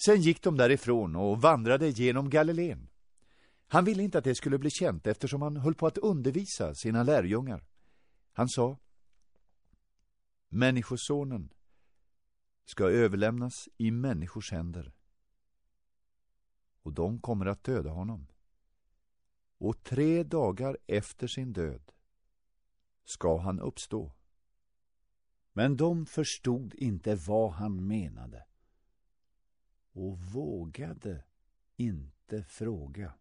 Sen gick de därifrån och vandrade genom Galileen. Han ville inte att det skulle bli känt eftersom han höll på att undervisa sina lärjungar. Han sa Människosonen ska överlämnas i människors händer och de kommer att döda honom. Och tre dagar efter sin död ska han uppstå. Men de förstod inte vad han menade och vågade inte fråga.